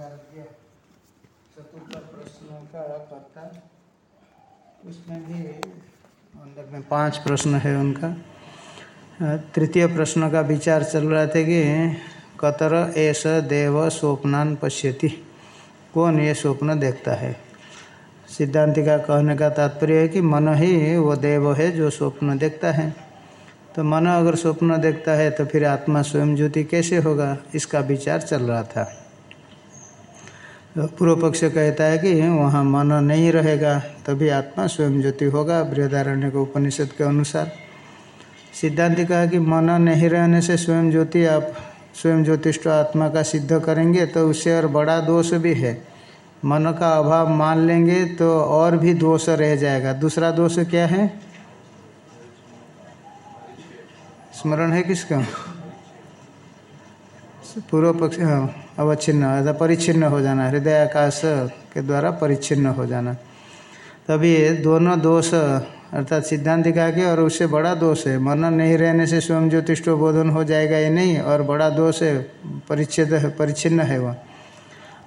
चतुर्थ प्रश्नों का उसमें भी अंदर में पाँच प्रश्न है उनका। तृतीय प्रश्न का विचार चल रहा था कि कतर एस देव स्वप्नान पश्यति। कौन ये स्वप्न देखता है? सिद्धांति का कहने का तात्पर्य है कि मन ही वो देव है जो स्वप्न देखता है। तो मन अगर स्वप्न देखता है तो फिर आत्मा स्वयं ज्योति कैसे होगा? इसका विचार चल रहा था। पूर्व पक्ष कहता है कि वहाँ मन नहीं रहेगा, तभी आत्मा स्वयं ज्योति होगा, बृहदारण्य को उपनिषद के अनुसार। सिद्धांत कहा कि मन नहीं रहने से स्वयं ज्योति, आप स्वयं ज्योतिष्ठ आत्मा का सिद्ध करेंगे तो उससे और बड़ा दोष भी है। मन का अभाव मान लेंगे तो और भी दोष रह जाएगा। दूसरा दोष क्या है? स्मरण है किसका? पूर्व पक्ष हाँ। अवच्छिन्न अर्थात परिच्छिन्न हो जाना हृदय आकाश के द्वारा परिच्छिन्न हो जाना। तभी दोनों दोष, अर्थात सिद्धांत का के और उससे बड़ा दोष है। मन नहीं रहने से स्वयं ज्योतिष्ठ बोधन हो जाएगा ये नहीं, और बड़ा दोष है, परिच्छेद परिच्छिन्न है वह।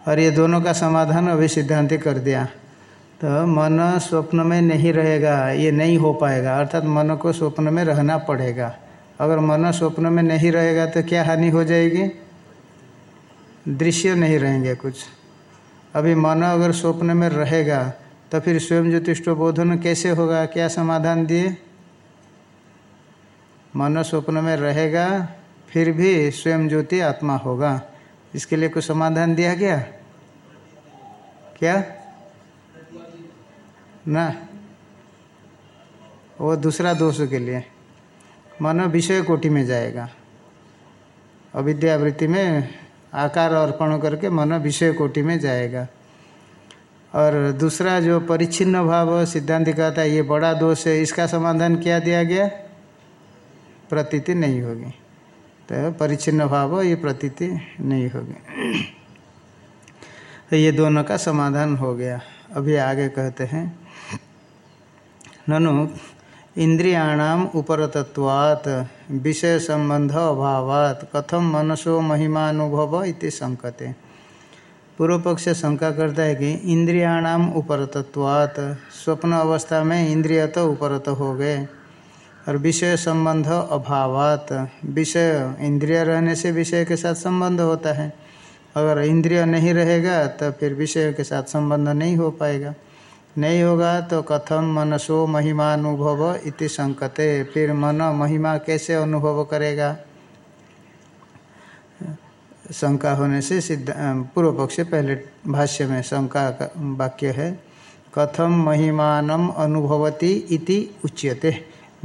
और ये दोनों का समाधान अभी सिद्धांति कर दिया। तो मन स्वप्न में नहीं रहेगा, ये नहीं हो पाएगा। अर्थात मन को स्वप्न में रहना पड़ेगा। अगर मन स्वप्न में नहीं रहेगा तो क्या हानि हो जाएगी? दृश्य नहीं रहेंगे कुछ। अभी मन अगर स्वप्न में रहेगा तो फिर स्वयं ज्योतिष्ठ बोधन कैसे होगा? क्या समाधान दिए? मन स्वप्न में रहेगा, फिर भी स्वयं ज्योति आत्मा होगा। इसके लिए कुछ समाधान दिया गया? क्या? ना। वो दूसरा दोष के लिए। मन विषय कोटि में जाएगा। अविद्यावृत्ति में आकार अर्पण करके मन विषय कोटि में जाएगा। और दूसरा जो परिच्छिन्न भाव, सिद्धांत कहता है, ये बड़ा दोष है, इसका समाधान क्या दिया गया? प्रतीति नहीं होगी। तो परिच्छिन्न भाव, ये प्रतीति नहीं होगी। तो ये दोनों का समाधान हो गया। अभी आगे कहते हैं। ननु इंद्रियाणाम उपरतत्वात् विषय संबंध अभावात कथम मनसो महिमानुभव इति संकते। पूर्व पक्ष शंका करता है कि इंद्रियाणाम उपरतत्वात्, स्वप्न अवस्था में इंद्रिय तो उपरत हो गए, और विषय संबंध अभावात, विषय, इंद्रिय रहने से विषय के साथ संबंध होता है। अगर इंद्रिय नहीं रहेगा तो फिर विषय के साथ संबंध नहीं हो पाएगा। नहीं होगा तो कथम मनसो महिमानुभव इति संकते। फिर मन महिमा कैसे अनुभव करेगा? शंका होने से सिद्ध पूर्व पक्ष पहले भाष्य में शंका का वाक्य है। कथम महिमान अनुभवती इति उच्यते।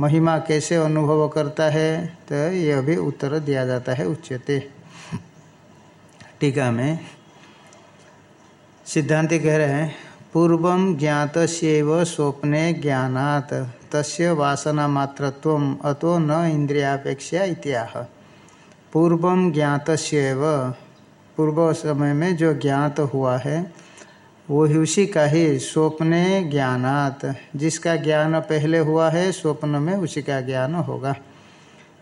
महिमा कैसे अनुभव करता है? तो यह भी उत्तर दिया जाता है, उच्यते। टीका में सिद्धांति कह रहे हैं पूर्व ज्ञात स्वप्ने ज्ञात तस्य वासना मात्रत्व अतो न इंद्रियापेक्षा इत्याह। पूर्व ज्ञात पूर्व समय में जो ज्ञात हुआ है, वो ही उसी का ही स्वप्ने ज्ञानात। जिसका ज्ञान पहले हुआ है, स्वप्न में उसी का ज्ञान होगा।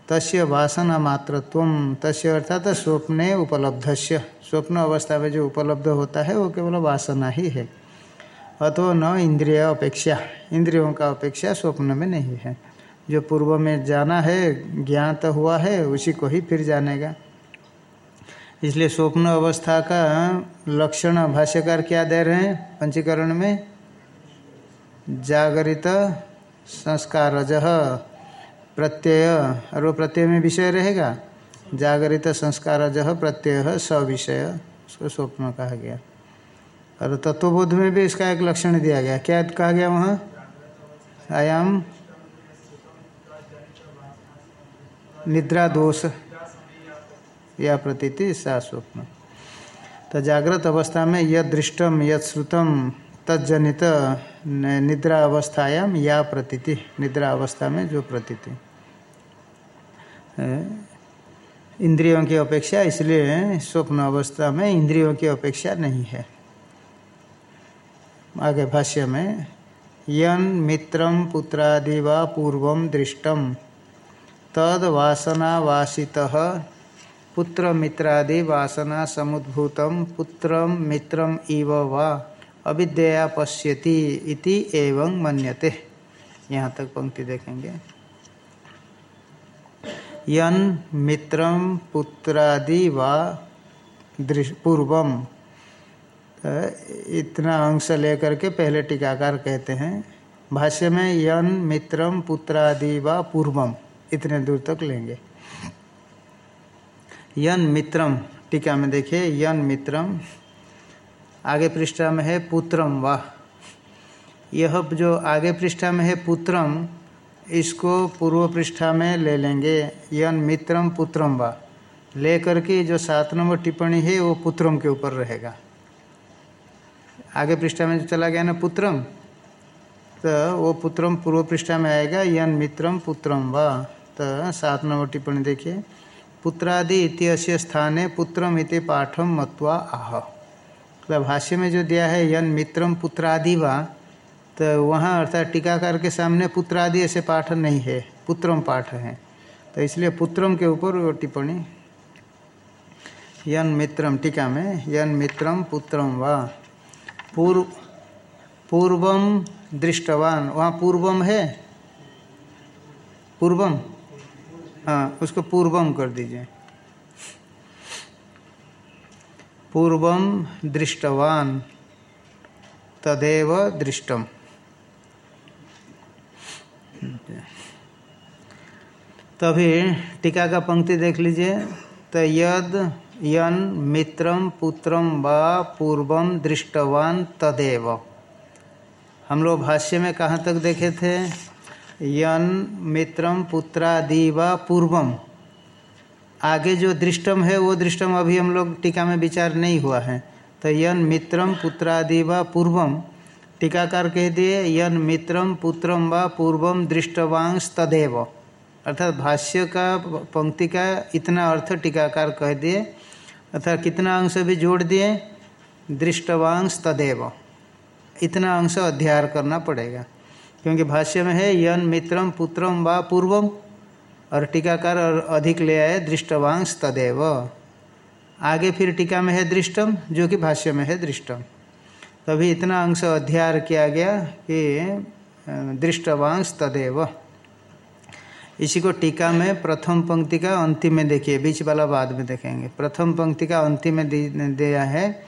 तस्य वासना मात्रत्व तस्य अर्थात स्वप्ने उपलब्धस्य। स्वप्न अवस्था में जो उपलब्ध होता है, वो केवल वासना ही है। अतो न इंद्रिय अपेक्षा। इंद्रियों का अपेक्षा स्वप्न में नहीं है। जो पूर्व में जाना है, ज्ञात हुआ है, उसी को ही फिर जानेगा। इसलिए स्वप्न अवस्था का लक्षण भाष्यकार क्या दे रहे हैं? पंचीकरण में जागरित संस्कारज। प्रत्यय, और वो प्रत्यय में विषय रहेगा? जागरित संस्कारज प्रत्यय, सविषय, उसको स्वप्न कहा गया। और तत्वबोध में भी इसका एक लक्षण दिया गया। क्या कहा गया वहाँ? आयाम। निद्रा दोष। या प्रतीति सा स्वप्न। तो जागृत अवस्था में यद दृष्टम यद श्रुतम तजनित निद्रा अवस्थायाम या प्रतीति। निद्रा अवस्था में जो प्रतीति। इंद्रियों की अपेक्षा इसलिए स्वप्न अवस्था में इंद्रियों की अपेक्षा नहीं है। आगे भाष्य में, यन मित्रम पुत्रादि व पूर्व दृष्टम तद वासनावासित पुत्र मित्रादि वासना समुद्भूतम पुत्र मित्रम इव वा अविद्या पश्यति इति एवं मन्यते। यहाँ तक पंक्ति देखेंगे। यन मित्रम पुत्रादि वा पूर्वम इतना अंश लेकर के पहले टीकाकार कहते हैं, भाष्य में यन मित्रम पुत्रादि व पूर्वम, इतने दूर तक लेंगे। यन मित्रम, टीका में देखिए, यन मित्रम, आगे पृष्ठा में है पुत्रम वाह यह जो आगे पृष्ठा में है पुत्रम, इसको पूर्व पृष्ठा में ले लेंगे, यन मित्रम पुत्रम वा। ले करके जो सात नंबर टिप्पणी है, वो पुत्रम के ऊपर रहेगा। आगे पृष्ठा में चला गया ना पुत्रम तो वो पुत्रम पूर्व पृष्ठा में आएगा, यन मित्रम पुत्रम वा। तो सात नंबर टिप्पणी देखिए। पुत्रादि इत्यस्य स्थाने पुत्रम इति पाठम मत्वा आह। मतलब भाष्य में जो दिया है, यन मित्रम पुत्रादि वा तो वहाँ अर्थात टीकाकार के सामने पुत्रादि ऐसे पाठ नहीं है, पुत्रम पाठ है। तो इसलिए पुत्रम के ऊपर वो टिप्पणी, यन मित्रम, टीका में यन मित्रम पुत्रम वा। पूर्व, पूर्वम दृष्टवान। वहाँ पूर्वम है? पूर्वम? हाँ उसको पूर्वम कर दीजिए। पूर्वम दृष्टवान, तदेव दृष्टम। तभी टीका का पंक्ति देख लीजिए। तो यद यन मित्रम पुत्रम व पूर्वम दृष्टवान तदेव। हम लोग भाष्य में कहाँ तक देखे थे? यन मित्रम पुत्रादि व पूर्वम आगे जो दृष्टम है, वो दृष्टम अभी हम लोग टीका में विचार नहीं हुआ है। तो यन मित्रम पुत्रादि व पूर्वम टीकाकार कह दिए, यन मित्रम पुत्रम व पूर्वम दृष्टवांश तदेव। अर्थात भाष्य का, पंक्ति का इतना अर्थ टीकाकार कह दिए अर्थात कितना अंश भी जोड़ दिए, दृष्टवांश तदेव। इतना अंश अध्याय करना पड़ेगा। क्योंकि भाष्य में है, यन मित्रम पुत्रम व पूर्वम, और टीकाकार और अधिक ले आए दृष्टवांश तदेव। आगे फिर टीका में है दृष्टम, जो कि भाष्य में है दृष्टम। तभी इतना अंश अध्याय किया गया कि दृष्टवांश तदेव। इसी को टीका में प्रथम पंक्ति का अंतिम में देखिए, बीच वाला बाद में देखेंगे। प्रथम पंक्ति का अंतिम में दिया है,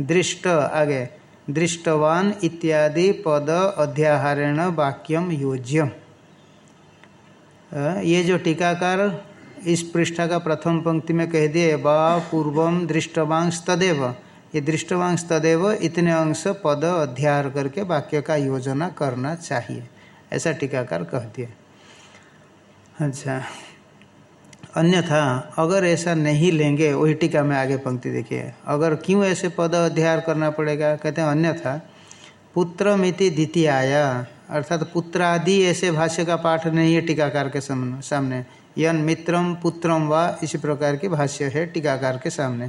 दृष्ट, आगे, दृष्टवान इत्यादि पद अध्याहारेण वाक्यम योज्यम। ये जो टीकाकार इस पृष्ठा का प्रथम पंक्ति में कह दिए, वा पूर्वम दृष्टवांश तदेव। ये दृष्टवांश तदेव इतने अंश पद अध्याय करके वाक्य का योजना करना चाहिए, ऐसा टीकाकार कह दिया अच्छा। अन्यथा, अगर ऐसा नहीं लेंगे, वही टीका में आगे पंक्ति देखिए। अगर क्यों ऐसे पद अध्याय करना पड़ेगा? कहते हैं, अन्यथा, पुत्रमिति द्वितीय आया अर्थात पुत्रादि ऐसे भाष्य का पाठ नहीं है टीकाकार के सामने यन मित्रम, पुत्रम व, इसी प्रकार की भाष्य है टीकाकार के सामने।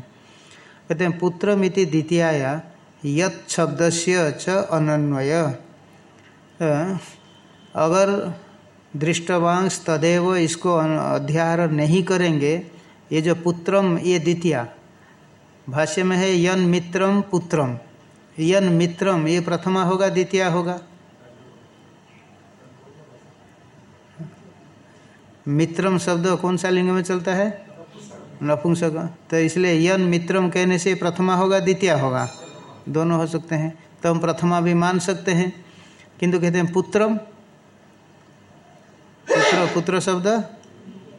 कहते हैं, पुत्रमिति द्वितीया यत शब्द से च अनन्वय। अगर दृष्टवांश तदेव इसको अध्याहार नहीं करेंगे। ये जो पुत्रम, ये द्वितीया। भाष्य में है, यन मित्रम पुत्रम। यन मित्रम, ये प्रथमा होगा, द्वितीय होगा? मित्रम शब्द कौन सा लिंग में चलता है? नपुंसक। तो इसलिए यन मित्रम कहने से प्रथमा होगा, द्वितीय होगा। दोनों हो सकते हैं। तो हम प्रथमा भी मान सकते हैं। किंतु कहते हैं पुत्रम पुत्र पुत्र शब्द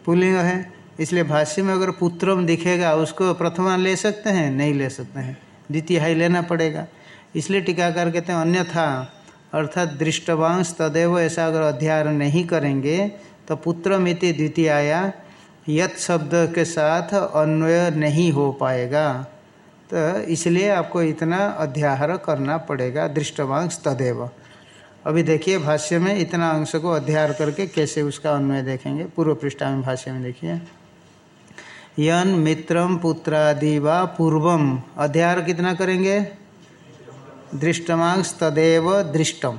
पुलिंग है। इसलिए भाष्य में अगर पुत्रम दिखेगा, उसको प्रथमा ले सकते हैं, नहीं ले सकते हैं। द्वितीय ही, लेना पड़ेगा। इसलिए टीकाकार कहते हैं, अन्यथा, अर्थात दृष्टवांश तदेव ऐसा अगर अध्याय नहीं करेंगे तो पुत्र मिति द्वितीया यत शब्द के साथ अन्वय नहीं हो पाएगा। तो इसलिए आपको इतना अध्याहार करना पड़ेगा, दृष्टवांश तदेव। अभी देखिए, भाष्य में इतना अंश को अध्याय करके कैसे उसका अन्वय देखेंगे? पूर्व पृष्ठा में भाष्य में देखिए। यन मित्रम पुत्रादि व पूर्वम। अध्याय कितना करेंगे? दृष्टमांश तदेव दृष्टम।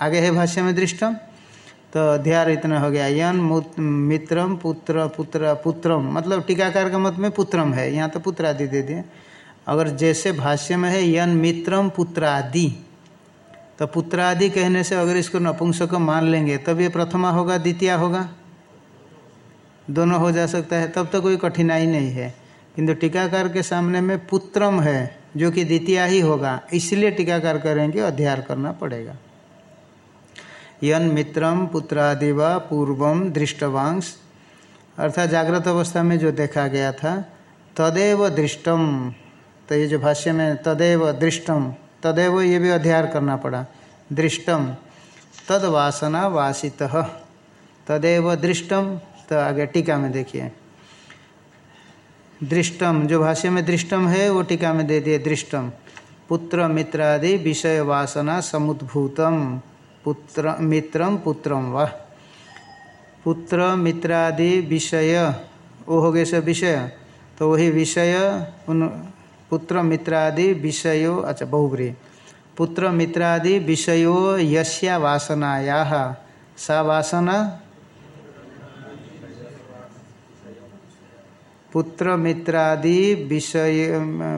आगे है भाष्य में दृष्टम? तो अध्यार इतना हो गया। यन मित्रम पुत्र पुत्र, पुत्रम। मतलब टीकाकार का मत में पुत्रम है। यहाँ तो पुत्रादि दे दिए। अगर जैसे भाष्य में है, यन मित्रम पुत्र आदि तो पुत्र आदि कहने से अगर इसको नपुंसक मान लेंगे, तब ये प्रथमा होगा, द्वितीय होगा? दोनों हो जा सकता है, तब तो कोई कठिनाई नहीं है। किंतु टीकाकार के सामने में पुत्रम है, जो कि द्वितीय ही होगा, इसलिए टीकाकार करेंगे अध्यार करना पड़ेगा। यन मित्रम पुत्रादि व पूर्वम दृष्टवांश अर्थात जागृत अवस्था में जो देखा गया था, तदेव दृष्टम तो ये जो भाष्य में तदेव दृष्टम तदेव ये भी अध्यार करना पड़ा। दृष्टम तद वासना वासित। तदेव दृष्टम तो आगे टीका में देखिए। दृष्टम जो भाष्य में दृष्टम है, वो टीका में दे दिए दृष्टम पुत्र मित्रादि विषय वासना समुद्भूतम। पुत्र मित्रम पुत्रम व। पुत्र मित्रादि विषय, वो हो गए सब विषय। तो वही विषय, उन पुत्र मित्रादि विषयो अच्छा बहुब्री पुत्र मित्रादि विषयो यस्या वासनाया। सा वासना पुत्र मित्रादि विषय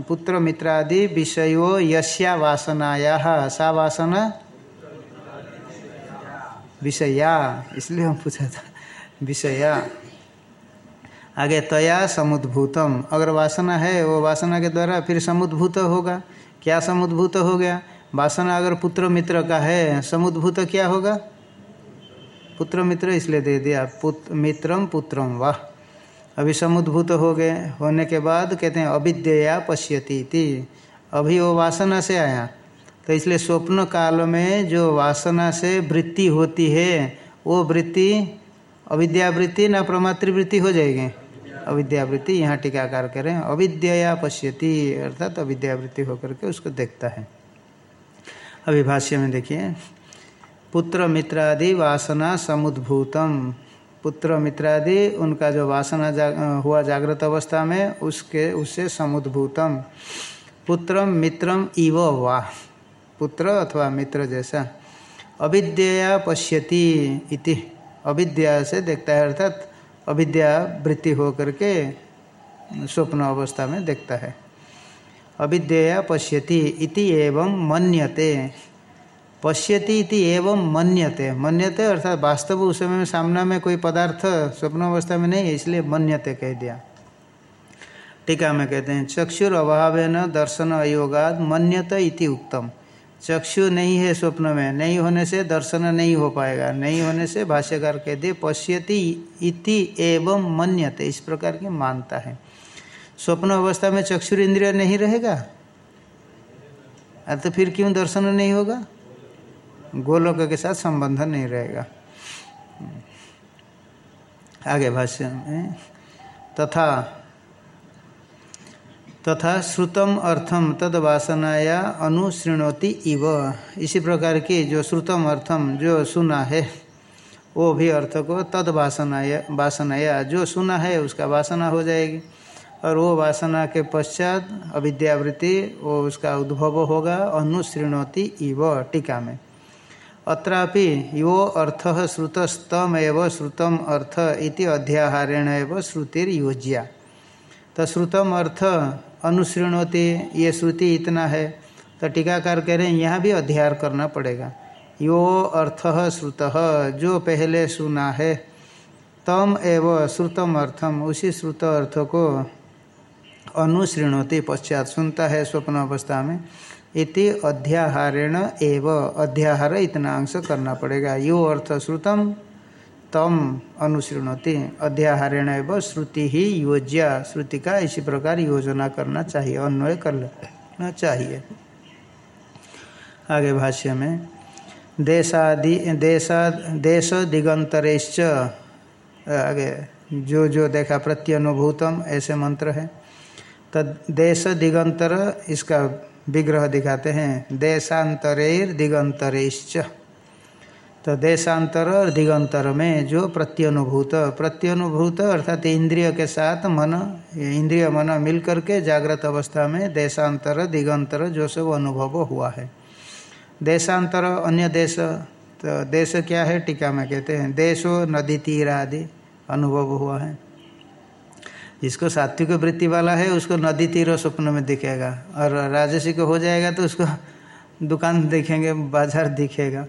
पुत्र मित्रादि विषयो यस्या वासनाया। सा वासना विषया, इसलिए हम पूछा था, विषया। आगे तया समुद्भूतम। अगर वासना है, वो वासना के द्वारा फिर समुद्भूत होगा। क्या समुद्भूत हो गया? वासना अगर पुत्र मित्र का है, समुद्भूत क्या होगा? पुत्र मित्र इसलिए दे दिया पुत्र मित्रम पुत्रम वाह। अभी समुद्भूत हो गए। होने के बाद कहते हैं अविद्या पश्यती थी अभी वो वासना से आया। तो इसलिए स्वप्न काल में जो वासना से वृत्ति होती है, वो वृत्ति अविद्यावृत्ति ना प्रमातृवृत्ति हो जाएगी। अविद्यावृत्ति यहाँ टीकाकार करें अविद्या पश्यति अर्थात अविद्यावृत्ति होकर के उसको देखता है। अभिभाष्य में देखिए पुत्र मित्रादि वासना समुद्भूतम। पुत्र मित्रादि उनका जो वासना जाग, हुआ जागृत अवस्था में उसके उससे समुद्भूतम। पुत्रम मित्रम इव वाह पुत्र अथवा मित्र जैसा। अविद्या पश्यति इति। अविद्या से देखता है अर्थात अविद्या वृत्ति हो करके स्वप्न अवस्था में देखता है। अविद्या पश्यति इति एवं मन्यते। पश्यति इति एवं मन्यते। मन्यते अर्थात वास्तव उस समय में सामना में कोई पदार्थ स्वप्न अवस्था में नहीं है इसलिए मन्यते कह दिया। टीका में कहते हैं चक्षुर अभाव दर्शन अयोगाद मन्यत इति उत्तम चक्षु नहीं है स्वप्न में। नहीं होने से दर्शन नहीं हो पाएगा। नहीं होने से भाष्यकार कहते, पश्यति इति एवं मन्यते। इस प्रकार की मानता है। स्वप्न अवस्था में चक्षुर इंद्रिय नहीं रहेगा? तो फिर क्यों दर्शन नहीं होगा? गोलोक के साथ संबंध नहीं रहेगा। आगे भाष्य में, तथा तथा श्रुतम अर्थम तद वासनाया अनुशृणोति इव। इसी प्रकार की जो श्रुतम अर्थम जो सुना है, वो भी अर्थ को तद वासनाया। वासनाया जो सुना है उसका वासना हो जाएगी। और वो वासना के पश्चात अविद्यावृत्ति, वो उसका उद्भव होगा अनुशृणोति इव टीका में। अत्रापि यो अर्थ श्रुतस्तम एव श्रुतम अर्थ इति अध्याहारेण श्रुतिर्योज्या। तो श्रुतम अर्थ अनुसृणोति, ये श्रुति इतना है। तो टीकाकार कह रहे हैं, यहाँ भी अध्यार करना पड़ेगा। यो अर्थ श्रुत, जो पहले सुना है, तम एव श्रुतम अर्थम। उसी श्रुत अर्थ को अनुसृणोति पश्चात सुनता है स्वप्न अवस्था में। इति अध्याहारेण एव। अध्याहार इतना अंश करना पड़ेगा। यो अर्थ श्रुतम तम अनुसृणति। अध्याहारेण एवं श्रुति ही योज्या। श्रुति का इसी प्रकार योजना करना चाहिए, अन्वय करना चाहिए। आगे भाष्य में, देशादि, देशा देश दिगंतरेश्च आगे, जो जो देखा प्रत्यनुभूतम, ऐसे मंत्र है। तद देश दिगंतर इसका विग्रह दिखाते हैं। देशांतरेर दिगंतरेश्च तो देशांतर और दिगंतर में जो प्रत्यनुभूत प्रत्यनुभूत अर्थात इंद्रिय के साथ मन, इंद्रिय मन मिल करके जागृत अवस्था में देशांतर, दिगंतर जो सब अनुभव हुआ है। देशांतर, अन्य देश तो देश क्या है? टीका में कहते हैं, देशो नदी तीर आदि अनुभव हुआ है। जिसको सात्विक वृत्ति वाला है, उसको नदी तीर स्वप्न में दिखेगा। और राजसिक हो जाएगा तो उसको दुकान देखेंगे, बाज़ार दिखेगा।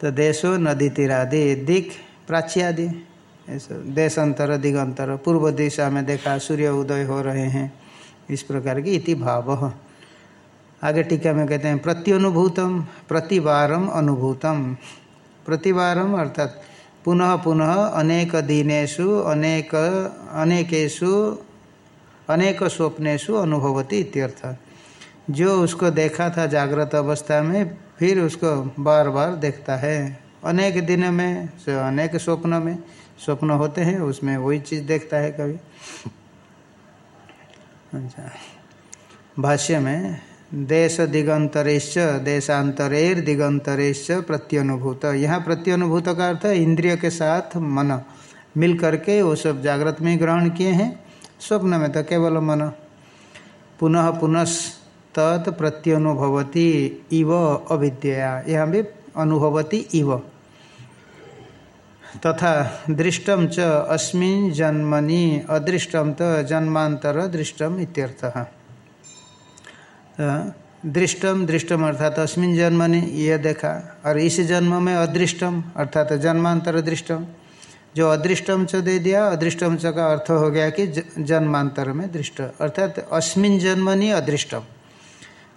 तो देशो नदी तीर आदि दिख प्राची ऐसा, देशांतर, दिगंतर, पूर्व दिशा में देखा, सूर्य उदय हो रहे हैं। इस प्रकार की इति भाव। आगे टीका में कहते हैं, प्रत्यनुभूतम, प्रतिवारम अनुभूतम। प्रतिवारम अर्थात, पुनः पुनः अनेक दिनेशु अनेक अनेकेशु अनेक स्वप्नेशु अनुभवती इत्यर्थ जो उसको देखा था जागृत अवस्था में फिर उसको बार बार देखता है। अनेक दिन में, से अनेक स्वप्न में, स्वप्न होते हैं, उसमें वही चीज़ देखता है कभी। अच्छा। भाष्य में, देश दिगंतरेश देशांतरेर दिगंतरेश प्रत्यनुभूत। यहाँ प्रत्यनुभूत का अर्थ इंद्रिय के साथ मन मिल करके वो सब जागृत में ग्रहण किए हैं। स्वप्न में तो केवल मन। पुनः पुनः तत् प्रत्यनुभवती इव अविद्या। यहाँ भी अनुभवती इव। तथा दृष्टम च अस्मिन् जन्मनि अदृष्टम तो जन्मांतर दृष्टम इत्यर्थः। दृष्टम दृष्टम अर्थात अस्मिन जन्म ने यह देखा और इस जन्म में अदृष्टम अर्थात जन्मांतर दृष्टम जो अदृष्टम च दे दिया अदृष्टम च का अर्थ हो गया कि जन्मांतर में दृष्ट। अर्थात अस्मिन जन्मनि अदृष्टम।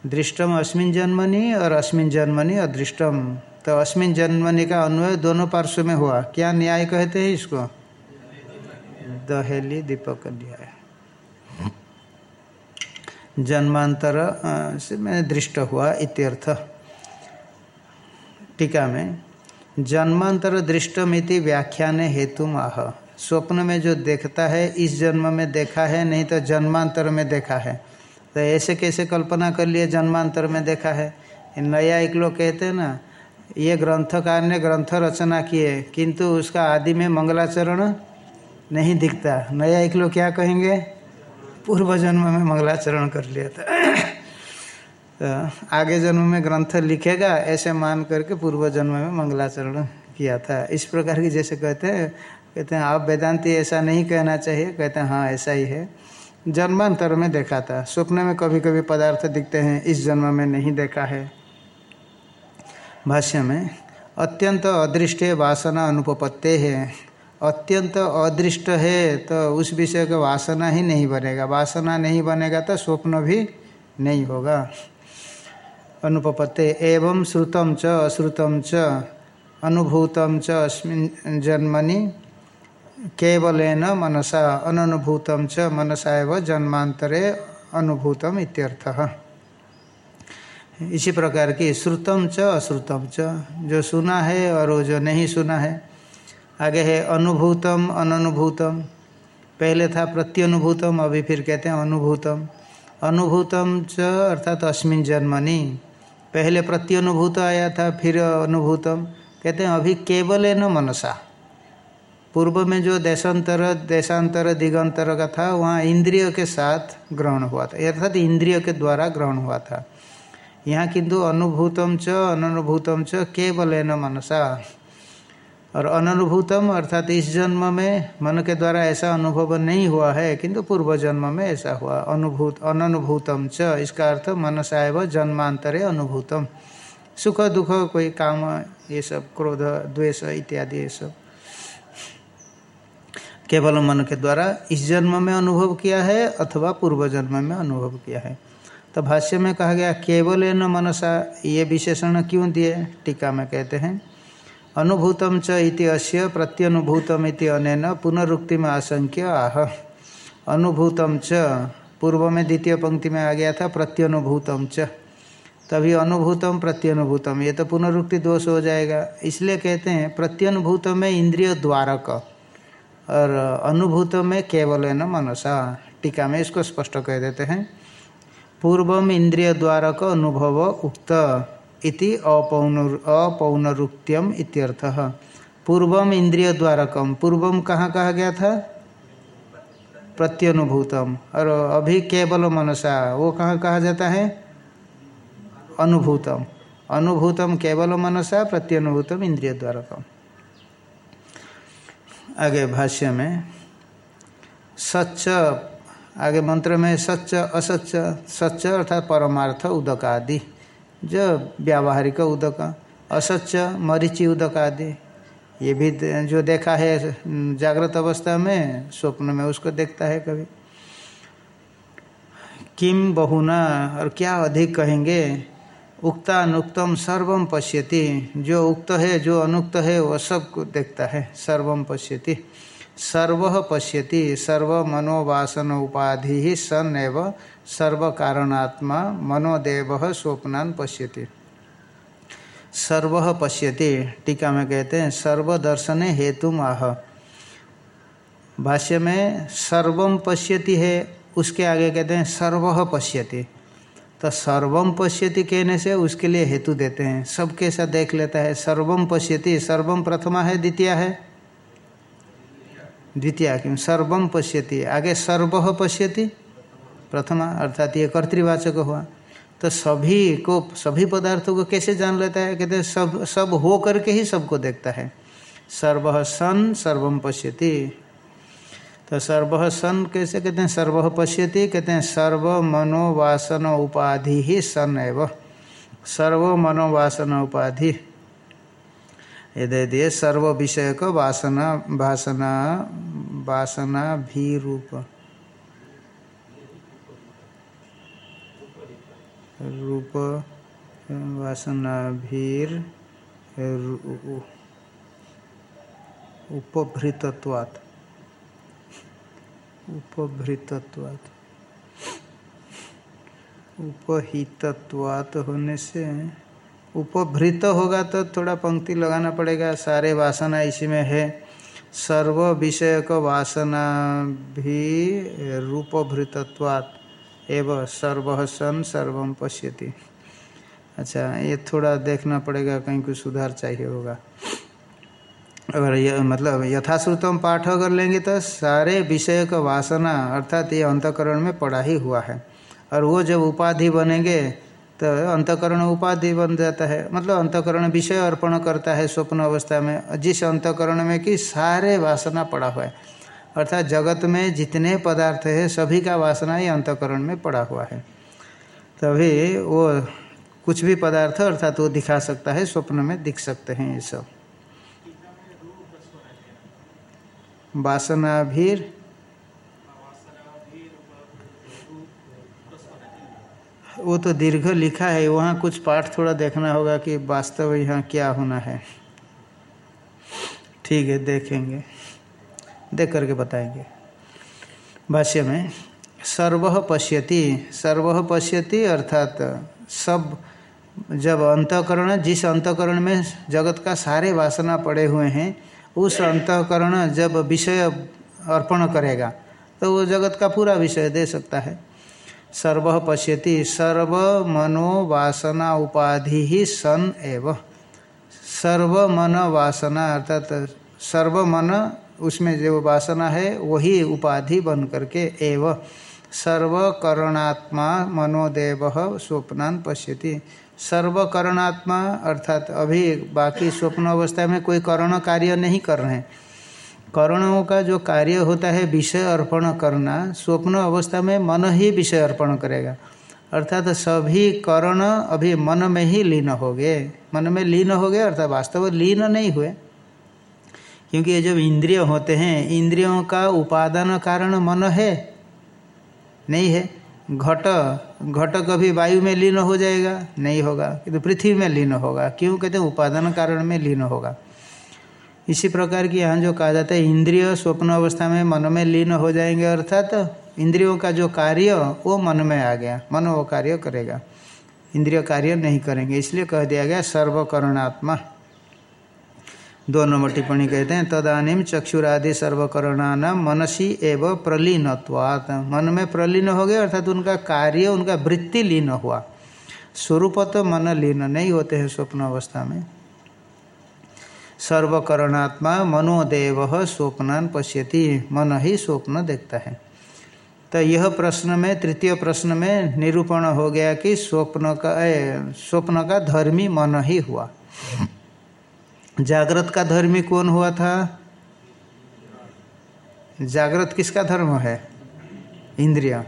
दृष्टम अस्मिन जन्मनि और अस्मिन जन्मनि अदृष्टम। तो अस्मिन जन्मनि का अन्वय दोनों पार्श्व में हुआ। क्या न्याय कहते हैं इसको? दहेली दीपक न्याय जन्मांतर से मैं दृष्ट हुआ इत्यर्थ। टीका में, जन्मांतर दृष्टमिति व्याख्यान हेतु आह। स्वप्न में जो देखता है, इस जन्म में देखा है, नहीं तो जन्मांतर में देखा है। तो ऐसे कैसे कल्पना कर लिए जन्मांतर में देखा है? नया एक लोग कहते हैं ना, ये ग्रंथकार ने ग्रंथ रचना किए, किंतु उसका आदि में मंगलाचरण नहीं दिखता। नया एक लोग क्या कहेंगे? पूर्व जन्म में मंगलाचरण कर लिया था। तो आगे जन्म में ग्रंथ लिखेगा, ऐसे मान करके पूर्व जन्म में मंगलाचरण किया था। इस प्रकार की जैसे कहते हैं कहते हैं, आप वेदांति ऐसा नहीं कहना चाहिए, कहते हैं हाँ ऐसा ही है। जन्मांतर में देखा था। स्वप्न में कभी कभी पदार्थ दिखते हैं, इस जन्म में नहीं देखा है। भाष्य में, अत्यंत अदृष्ट वासना अनुपत्ते है। अत्यंत अदृष्ट है तो उस विषय का वासना ही नहीं बनेगा। वासना नहीं बनेगा तो स्वप्न भी नहीं होगा। अनुपपत्ते, एवं श्रुतम च अश्रुतम च, अनुभूतम च, अस्मिन् जन्मनि केवलेन मनसा अनुभूतम च मनसा एवं जन्मांतरे अनुभूतम इत्यर्थः। इसी प्रकार की श्रुतम च अश्रुतम च। जो सुना है और जो नहीं सुना है, आगे है अनुभूतम अनुभूतम पहले था प्रत्यनुभूतम, अभी फिर कहते हैं अनुभूतम। अनुभूतम च अर्थात अस्मिन जन्मनि। पहले प्रत्यनुभूत आया था, फिर अनुभूतम। कहते हैं अभी केवल न मनसा। पूर्व में जो देशांतर देशांतर, दिगंतर का था, वहाँ इंद्रिय के साथ ग्रहण हुआ था। अर्थात इंद्रिय के द्वारा ग्रहण हुआ था। यहाँ किंतु अनुभूतम च अनुभूतम च, केवल न मनसा। और अनुभूतम अर्थात इस जन्म में मन के द्वारा ऐसा अनुभव नहीं हुआ है, किंतु पूर्व जन्म में ऐसा हुआ। अनुभूत अनुभूतम च, इसका अर्थ मनसा एवं जन्मांतरे अनुभूतम। सुख दुख कोई काम, ये सब, क्रोध, द्वेष इत्यादि ये सब। केवल मन के द्वारा इस जन्म में अनुभव किया है अथवा पूर्व जन्म में अनुभव किया है। तो भाष्य में कहा गया केवल न मनसा, ये विशेषण क्यों दिए? टीका में कहते हैं, अनुभूतम च इति अस्य, प्रत्यनुभूतम इति अनेन, पुनरुक्ति में आशंक्य आह। अनुभूतम च, पूर्व में द्वितीय पंक्ति में आ गया था, प्रत्यनुभूतम च। तभी अनुभूतम, प्रत्यनुभूतम, ये तो पुनरुक्ति दोष हो जाएगा। इसलिए कहते हैं प्रत्यनुभूत में इंद्रिय द्वारक। और अनुभूत में केवल न मनसा, टीका में इसको स्पष्ट कह देते हैं। पूर्वम इंद्रिय द्वारक अनुभव उक्त इति अपौनर, अपौनरुक्त्यम इत्यर्थः। पूर्वम इंद्रिय द्वारकम पूर्वम कहाँ कहा गया था? प्रत्यनुभूतम। और अभी केवल मनसा, वो कहाँ कहा जाता है? अनुभूतम। अनुभूतम केवल मनसा, प्रत्यनुभूतम इंद्रिय द्वारा कम। आगे भाष्य में, सच्च, आगे मंत्र में, सच्च, असच्च, सच्च अर्थात परमार्थ उदक आदि जो व्यावहारिक उदक, असच्च, मरीचि उदक आदि ये भी जो देखा है, जागृत अवस्था में, स्वप्न में उसको देखता है कभी। किम बहुना, और क्या अधिक कहेंगे उक्ता अनुक्तम सर्वम पश्यति। जो उक्त है, जो अनुक्त है वह सबको देखता है। सर्वम पश्यति। सर्व पश्यति। सर्व मनोवासन उपाधि ही सन एव सर्व कारणात्मा मनोदेव स्वप्नान पश्यति। सर्व पश्यति। टीका में कहते हैं, सर्वदर्शन हेतु आह। भाष्य में सर्वम पश्यति है, उसके आगे कहते हैं, सर्व पश्यति। तो सर्वम पश्यति कहने से उसके लिए हेतु देते हैं। सब कैसा देख लेता है, सर्वम पश्यति, सर्वम प्रथमा है, द्वितीय है? द्वितीय क्यों सर्वम पश्यति। आगे सर्व पश्यति, प्रथमा, अर्थात ये कर्तृवाचक हुआ। तो सभी को, सभी पदार्थों को कैसे जान लेता है? कहते हैं, सब सब हो करके ही सबको देखता है। सर्व सन, सर्वम पश्यति। तो सर्व सन, कैसे कहते हैं? सर्व पश्यति, कहते हैं, सर्व मनोवासन उपाधि ही सन एव। सर्व मनोवासन उपाधि। ये दे दिए, सर्व विषय को वासना वासना वासना भी रूप। रूप, वासना भीर उपभृतत्वात्। उपभृतत्वात्। उपहितत्वात् होने से उपभृत होगा तो थोड़ा पंक्ति लगाना पड़ेगा, सारे वासना इसी में है। सर्व विषय का वासना भी रूपभृतत्वात्, एवं सर्व सन सर्वम पश्यति। अच्छा ये थोड़ा देखना पड़ेगा, कहीं कुछ सुधार चाहिए होगा। अगर यह मतलब यथाश्रुतम पाठ अगर लेंगे तो सारे विषय का वासना अर्थात ये अंतकरण में पड़ा ही हुआ है। और वो जब उपाधि बनेंगे तो अंतकरण उपाधि बन जाता है। मतलब अंतकरण विषय अर्पण करता है स्वप्न अवस्था में। जिस अंतकरण में कि सारे वासना पड़ा हुआ है। अर्थात जगत में जितने पदार्थ है, सभी का वासना ही अंतकरण में पड़ा हुआ है। तभी वो कुछ भी पदार्थ अर्थात वो दिखा सकता है, स्वप्न में दिख सकते हैं ये सब। वासना भीर वो तो दीर्घ लिखा है, वहाँ कुछ पाठ थोड़ा देखना होगा कि वास्तव यहाँ क्या होना है। ठीक है, देखेंगे। देख करके बताएँगे। भाष्य में, सर्व पश्यति सर्व पश्यति अर्थात सब, जब अंतकरण, जिस अंतकरण में जगत का सारे वासना पड़े हुए हैं उस अंतकरण जब विषय अर्पण करेगा तो वो जगत का पूरा विषय दे सकता है। सर्व पश्यति, सर्व मनो वासना उपाधि ही सन एव। सर्व मन वासना, अर्थात सर्व मन, उसमें जो वासना है, वही उपाधि बन करके एव। सर्वकरणात्मा मनोदेव स्वप्नान पश्यति। सर्वकरणात्मा, अर्थात अभी बाकी स्वप्न अवस्था में कोई करण कार्य नहीं कर रहे हैं। करणों का जो कार्य होता है विषय अर्पण करना, स्वप्न अवस्था में मन ही विषय अर्पण करेगा। अर्थात सभी करण अभी मन में ही लीन हो गए मन में लीन हो गए अर्थात वास्तव लीन नहीं हुए। क्योंकि ये जब इंद्रिय होते हैं, इंद्रियों का उपादान कारण मन है, नहीं है। घट घट कभी वायु में लीन हो जाएगा, नहीं होगा। किंतु पृथ्वी में लीन होगा। क्यों? कहते हैं उपादान कारण में लीन होगा। इसी प्रकार की यहाँ जो कहा जाता है, इंद्रिय स्वप्न अवस्था में मन में लीन हो जाएँगे, अर्थात तो इंद्रियों का जो कार्य, वो मन में आ गया। मन वो कार्य करेगा। इंद्रिय कार्य नहीं करेंगे। इसलिए कह दिया गया सर्वकरणात्मा। दो नंबर टिप्पणी कहते हैं तदानीम चक्षुरादि सर्वकरणा मनसी एवं प्रलीनत्वात्। मन में प्रलीन हो गया अर्थात उनका कार्य, उनका वृत्ति लीन हुआ। स्वरूप तो मन लीन नहीं होते हैं स्वप्न अवस्था में। सर्वकरणात्मा मनोदेव स्वप्नान पश्यति, मन ही स्वप्न देखता है। तो यह प्रश्न में, तृतीय प्रश्न में निरूपण हो गया कि स्वप्न का स्वप्न का धर्मी मन ही हुआ। जागृत का धर्मी कौन हुआ था? जागृत किसका धर्म है? इंद्रिय।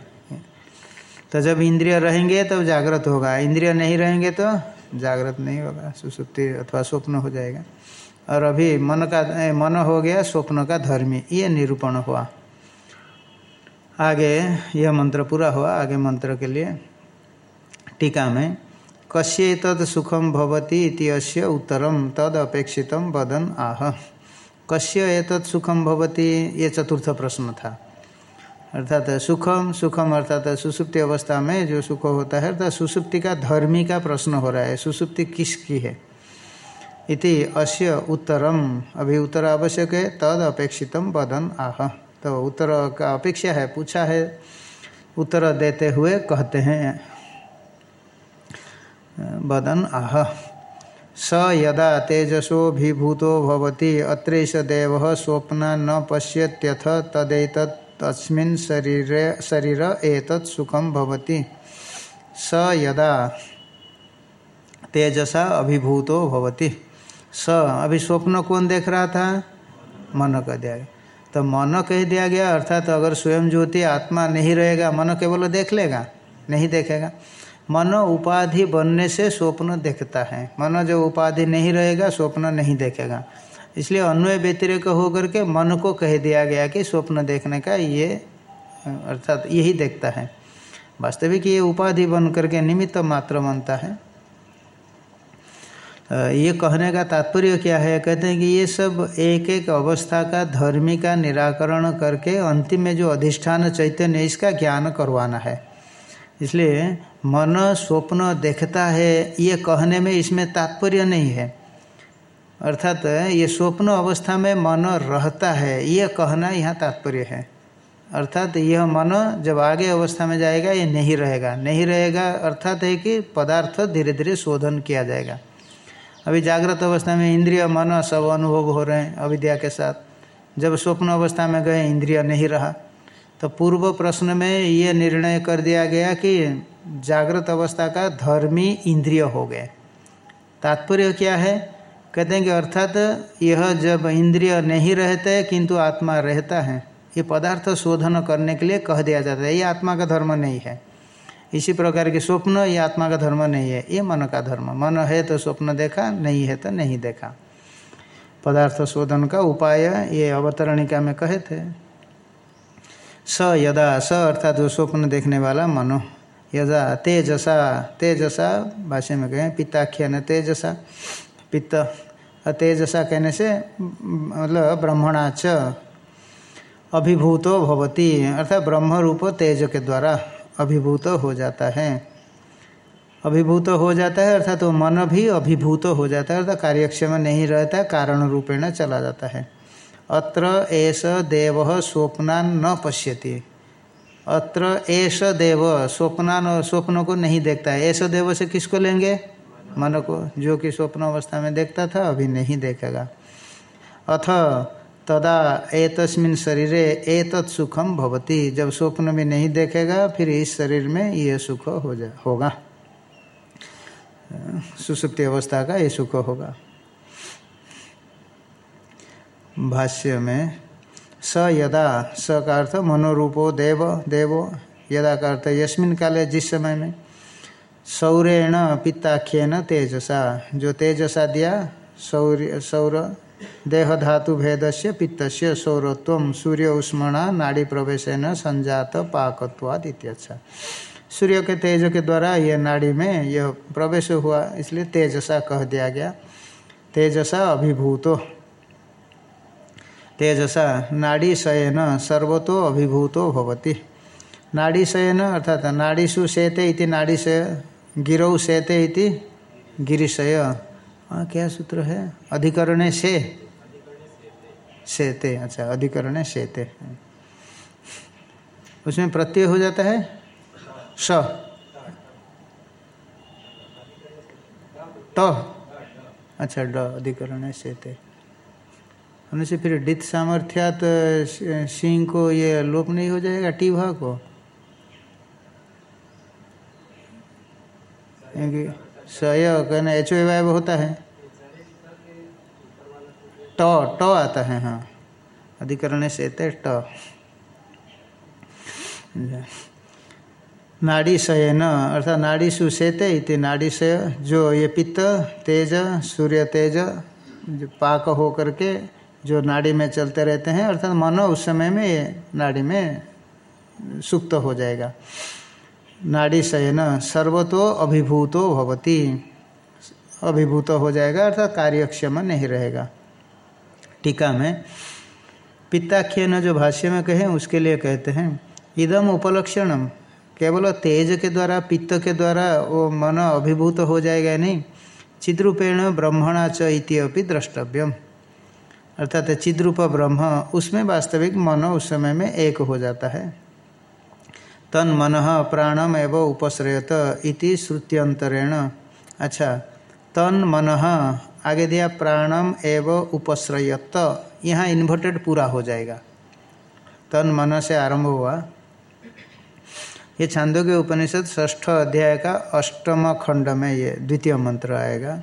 तो जब इंद्रिय रहेंगे, तब तो जागृत होगा। इंद्रिय नहीं रहेंगे तो जागृत नहीं होगा। सुसुप्ति अथवा स्वप्न हो जाएगा। और अभी मन का मन हो गया, स्वप्न का धर्मी। ये निरूपण हुआ। आगे यह मंत्र पूरा हुआ। आगे मंत्र के लिए टीका में कश्य तद सुखम भवती इति उत्तरम तद अपेक्षित वदन आह। कश्य एतत् सुखम भवती, ये चतुर्थ प्रश्न था। अर्थात सुखम सुखम अर्थात सुसुप्ति अवस्था में जो सुख होता है, अर्थात सुसुप्ति का धर्मी का प्रश्न हो रहा है, सुसुप्ति किसकी है? इति अस्य उत्तरम अभी उत्तर आवश्यक है, तद अपेक्षितम वदन आह। तो उत्तर का अपेक्षा है, पूछा है, उत्तर देते हुए कहते हैं वदन आह स यदा तेजसोभिभूतो भवति अत्रेश देव स्वप्न न पश्यत्यथ तदैतत् तस्मिन् शरीरे, शरीर एतत् सुखम भवति। स यदा तेजसा अभिभूतो भवति। स, अभी स्वप्न कौन देख रहा था? मन कह दिया गया तो मन कह दिया गया, अर्थात तो अगर स्वयं ज्योति आत्मा नहीं रहेगा मन केवल देख लेगा, नहीं देखेगा। मन उपाधि बनने से स्वप्न देखता है। मन जो उपाधि नहीं रहेगा, स्वप्न नहीं देखेगा। इसलिए अन्वय व्यतिरेक होकर के मन को कह दिया गया कि स्वप्न देखने का ये, अर्थात यही देखता है। वास्तविक ये उपाधि बन करके निमित्त मात्र बनता है। ये कहने का तात्पर्य क्या है? कहते हैं कि ये सब एक एक अवस्था का धर्मी का निराकरण करके अंतिम में जो अधिष्ठान चैतन्य इसका ज्ञान करवाना है। इसलिए मन स्वप्न देखता है, ये कहने में इसमें तात्पर्य नहीं है। अर्थात ये स्वप्न अवस्था में मन रहता है, ये कहना यहाँ तात्पर्य है। अर्थात यह मन जब आगे अवस्था में जाएगा, ये नहीं रहेगा। नहीं रहेगा अर्थात है कि पदार्थ धीरे धीरे शोधन किया जाएगा। अभी जागृत अवस्था में इंद्रिय, मन सब अनुभव हो रहे हैं अविद्या के साथ। जब स्वप्न अवस्था में गए, इंद्रिय नहीं रहा। तो पूर्व प्रश्न में ये निर्णय कर दिया गया कि जागृत अवस्था का धर्मी इंद्रिय हो गए। तात्पर्य क्या है? कहते हैं कि अर्थात यह जब इंद्रिय नहीं रहते, किंतु आत्मा रहता है, ये पदार्थ शोधन करने के लिए कह दिया जाता है। ये आत्मा का धर्म नहीं है। इसी प्रकार के स्वप्न, ये आत्मा का धर्म नहीं है। ये मन का धर्म। मन है तो स्वप्न देखा, नहीं है तो नहीं देखा। पदार्थ शोधन का उपाय ये अवतरणिका में कहे थे। स यदा, स अर्थात जो स्वप्न देखने वाला मनो। यदा, तेजसा तेजसा भाषा में कहें, पिताख्य न तेजसा, पित्त। तेजसा कहने से मतलब ब्रह्मणाच अभिभूतो भवती, अर्थात ब्रह्म रूप तेज के द्वारा अभिभूत हो जाता है। अभिभूत हो जाता है, अर्थात तो मन भी अभिभूत हो जाता है, अर्थात कार्यक्षम नहीं रहता, कारण रूपेण चला जाता है। अत्र एष देव स्वप्नान न पश्यति। अत्र एष देव स्वप्नान, स्वप्न को नहीं देखता है। ऐसा देव से किसको लेंगे? मन को, जो कि स्वप्न अवस्था में देखता था, अभी नहीं देखेगा। अथ, तदा एतस्मिन शरीरे एतत् सुखम भवती। जब स्वप्न में नहीं देखेगा, फिर इस शरीर में ये सुख हो जा, होगा। सुसुप्ति अवस्था का ये सुख होगा। भाष्य में, स यदा, स का अर्थ मनोरूपो देव, देवो, यदा का अर्थ यस्मिन काले जिस समय में, सौरेण पित्ताख्यन तेजसा, जो तेजसा दिया, सौर्य, सौर देह धातु भेद से पित्त सौरत्व, सूर्य उष्मणा, नाड़ी प्रवेशन संजात पाकत्वाद इत्यच्छा सूर्य के तेज के द्वारा यह नाड़ी में यह प्रवेश हुआ, इसलिए तेजसा कह दिया गया। तेजसा अभिभूतो। तेजसा नाड़ी शयन सर्वतो अभिभूतो भवति। नाड़ी शयन अर्थात नाड़ीसु शेते इति नाड़ी से गिरौ सेते इति गिरिशय। क्या सूत्र है? अधिकरण से शेते अच्छा अधिकरण सेते। उसमें प्रत्यय हो जाता है? स ट अच्छा ड, अधिकरण सेते। होने से फिर डित सामर्थ्यात सिंह को ये लोप नहीं हो जाएगा, टी भा को? सय कहना एच ए वायव होता है। ट ट आता है हाँ। अधिकरण से ट। नाड़ी सय न, अर्थात नाड़ी सुसेते इति नाड़ी सय जो ये पित्त, तेज, सूर्य तेज, जो पाक हो करके जो नाड़ी में चलते रहते हैं, अर्थात मन उस समय में ये नाड़ी में सुप्त हो जाएगा। नाड़ी शयन सर्वतो अभिभूतो भवती। अभिभूत हो जाएगा, अर्थात कार्यक्षम नहीं रहेगा। टीका में पित्ताख्य न जो भाष्य में कहें, उसके लिए कहते हैं, इदम उपलक्षणम, केवल तेज के द्वारा, पित्त के द्वारा वो मन अभिभूत हो जाएगा नहीं? चिद्रूपेण ब्रह्मणा च इति द्रष्टव्यम। अर्थात चिद्रूप ब्रह्म, उसमें वास्तविक मन उस समय में एक हो जाता है। तन मन प्राणम एवं उपश्रयत इति श्रुत्यंतरेण अच्छा तन मन आगे दिया प्राणम एवं उपश्रयत, यहाँ इन्वर्टेड पूरा हो जाएगा। तन मन से आरंभ हुआ। ये छांदो के उपनिषद ष्ठ अध्याय का अष्टम खंड में ये द्वितीय मंत्र आएगा।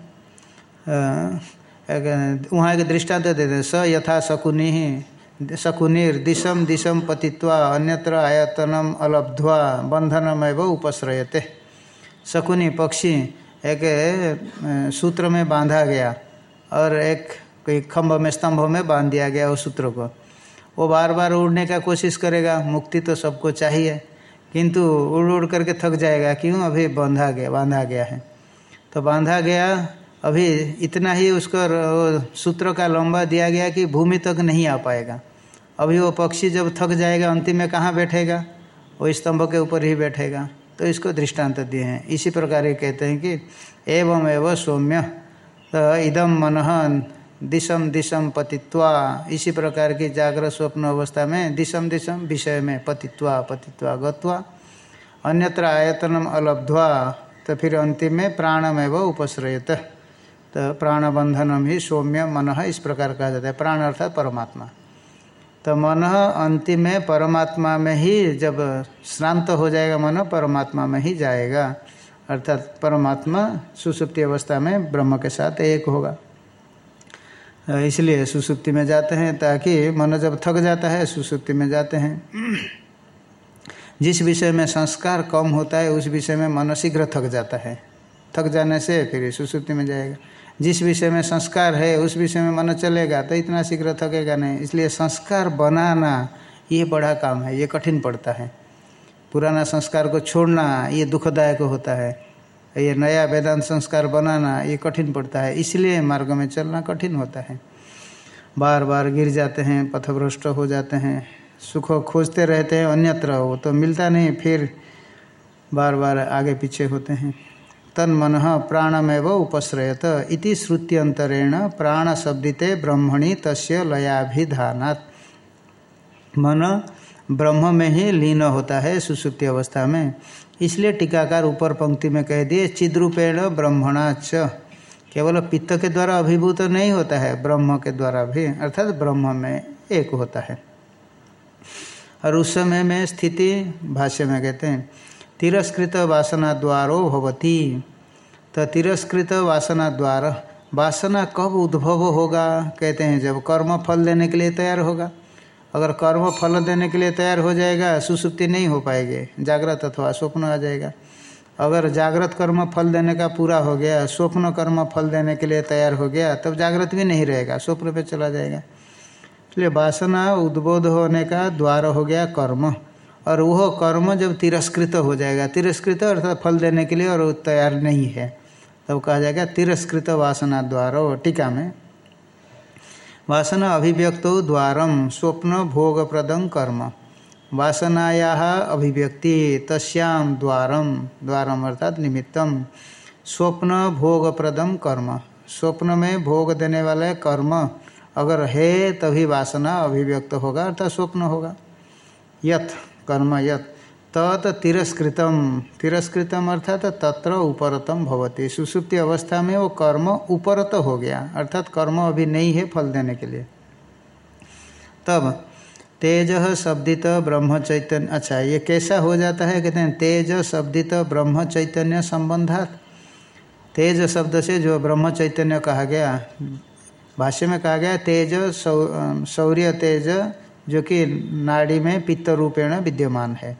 वहाँ एक दृष्टांत दे देते स यथा शकुनि, शकुनिर दिशम दिशम पतित्वा अन्यत्र आयतनम अलब्ध्वा बंधनम एवं उपश्रयते। शकुनि पक्षी एक सूत्र में बांधा गया और एक कोई खम्भ में स्तंभ में बाँध दिया गया उस सूत्र को। वो बार बार उड़ने का कोशिश करेगा, मुक्ति तो सबको चाहिए, किंतु उड़ उड़ करके थक जाएगा, क्यों? अभी बांधा गया बांधा गया है। तो बांधा गया अभी इतना ही उसको सूत्र का लंबा दिया गया कि भूमि तक नहीं आ पाएगा। अभी वो पक्षी जब थक जाएगा, अंतिम में कहाँ बैठेगा? वो स्तंभ के ऊपर ही बैठेगा। तो इसको दृष्टांत दिए हैं। इसी प्रकार ये कहते हैं कि एवं एवं सौम्य तो इदम मन दिशम दिशम पतित्वा। इसी प्रकार की जागृत स्वप्न अवस्था में दिशम दिशम विषय में पतित्वा पतित्वा गत्वा। अन्यत्र आयतनम अलब्ध्वा तो फिर अंतिम में प्राणमेव उपश्रयत। तो प्राणबंधनम ही सौम्य मन इस प्रकार कहा जाता है। प्राण अर्थात परमात्मा। तो मन अंतिम में परमात्मा में ही जब श्रांत हो जाएगा मन, परमात्मा में ही जाएगा। अर्थात परमात्मा सुसुप्ति अवस्था में ब्रह्म के साथ एक होगा। इसलिए सुसुप्ति में जाते हैं ताकि मन जब थक जाता है, सुसुप्ति में जाते हैं। जिस विषय में संस्कार कम होता है, उस विषय में मन शीघ्र थक जाता है। थक जाने से फिर सुसुप्ति में जाएगा। जिस विषय में संस्कार है, उस विषय में मन चलेगा तो इतना शीघ्र थकेगा नहीं। इसलिए संस्कार बनाना, ये बड़ा काम है, ये कठिन पड़ता है। पुराना संस्कार को छोड़ना, ये दुखदायक होता है। ये नया वेदांत संस्कार बनाना, ये कठिन पड़ता है। इसलिए मार्ग में चलना कठिन होता है। बार बार गिर जाते हैं, पथभ्रष्ट हो जाते हैं, सुख खोजते रहते हैं, अन्यत्र वो तो मिलता नहीं, फिर बार बार आगे पीछे होते हैं। तन मन प्राणमेव उपश्रयत इति श्रुत्यंतरेण प्राण शब्दिते ब्रह्मणि तस्य लयाभिधानात्। मन ब्रह्म में ही लीन होता है सुसुप्ति अवस्था में। इसलिए टीकाकार ऊपर पंक्ति में कह दिए, चिद्रूपेण ब्रह्मणाच केवल पित्त के द्वारा अभिभूत नहीं होता है, ब्रह्म के द्वारा भी, अर्थात ब्रह्म में एक होता है। और उस समय में स्थिति भाष्य में कहते हैं तिरस्कृत वासना द्वारो भवती। तो तिरस्कृत वासना द्वार, वासना कब उद्भव होगा? कहते हैं, जब कर्म फल देने के लिए तैयार होगा। अगर कर्म फल देने के लिए तैयार हो जाएगा, सुसुप्ति नहीं हो पाएगी। जागृत अथवा स्वप्न आ जाएगा। अगर जागृत कर्म फल देने का पूरा हो गया, स्वप्न कर्म फल देने के लिए तैयार हो गया, तब जागृत भी नहीं रहेगा, स्वप्न पे चला जाएगा। इसलिए वासना उद्बोध होने का द्वार हो गया कर्म। और वह कर्म जब तिरस्कृत हो जाएगा, तिरस्कृत अर्थात फल देने के लिए और तैयार नहीं है, तब कहा जाएगा तिरस्कृत वासना द्वार टीका में। वासना अभिव्यक्त द्वारम, स्वप्न भोगप्रदं कर्म। वासनाया अभिव्यक्ति तस्याम द्वारम द्वारम अर्थात निमित्तम। स्वप्न भोगप्रदम कर्म। स्वप्न में भोग देने वाले कर्म अगर है, तभी वासना अभिव्यक्त होगा, अर्थात स्वप्न होगा। यथ। कर्म यथ तत् तिरस्कृतम। तिरस्कृतम अर्थात तत्र उपरतम भवती। सुसुप्ति अवस्था में वो कर्म उपरत हो गया। अर्थात कर्म अभी नहीं है फल देने के लिए। तब तेज शब्दित ब्रह्म चैतन्य। अच्छा ये कैसा हो जाता है? कहते हैं, तेज शब्दित ब्रह्म चैतन्य संबंधात। तेज शब्द से जो ब्रह्म चैतन्य कहा गया, भाष्य में कहा गया, तेज सौ शौर्य तेज जो कि नाड़ी में पित्त रूपेण विद्यमान है।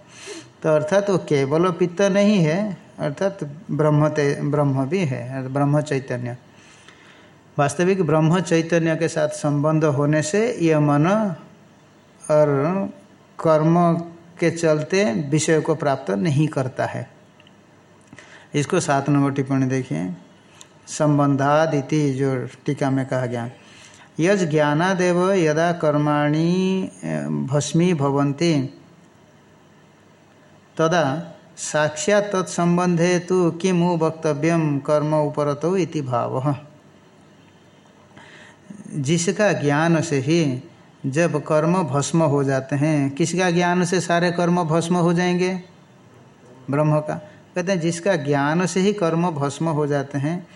तो अर्थात वो केवल पित्त नहीं है, अर्थात ब्रह्म ते, ब्रह्म भी है ब्रह्म चैतन्य। वास्तविक ब्रह्म चैतन्य के साथ संबंध होने से यह मन और कर्म के चलते विषय को प्राप्त नहीं करता है। इसको सात नंबर टिप्पणी देखिए। संबंधादिति, जो टीका में कहा गया। यज ज्ञानादेव यदा कर्माणि भस्मी भवन्ति। तदा साक्षात तत्संबंधे तो किमु वक्तव्यम कर्म उपरतो इति भाव। जिसका ज्ञान से ही जब कर्म भस्म हो जाते हैं, किसका ज्ञान से सारे कर्म भस्म हो जाएँगे? ब्रह्म का। कहते हैं, जिसका ज्ञान से ही कर्म भस्म हो जाते हैं,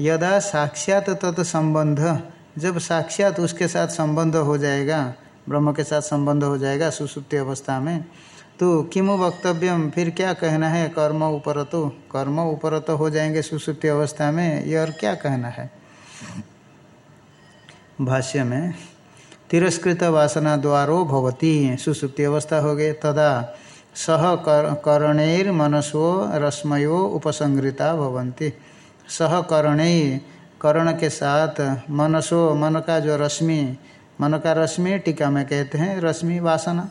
यदा साक्षात तत् संबंध जब साक्षात उसके साथ संबंध हो जाएगा, ब्रह्म के साथ संबंध हो जाएगा सुसुप्ति अवस्था में तो किमु वक्तव्यम? फिर क्या कहना है? कर्म उपरतो। कर्म उपरत हो जाएँगे सुसुप्ति अवस्था में, ये और क्या कहना है? भाष्य में, तिरस्कृत वासना द्वारो भवती, सुसुप्ति अवस्था हो गए तदा सह मनसो रश्मयो उपसंगृता भवंती सह करण के साथ मनसो, मन का जो रश्मि, मन का रश्मि टीका में कहते हैं, रश्मि वासना।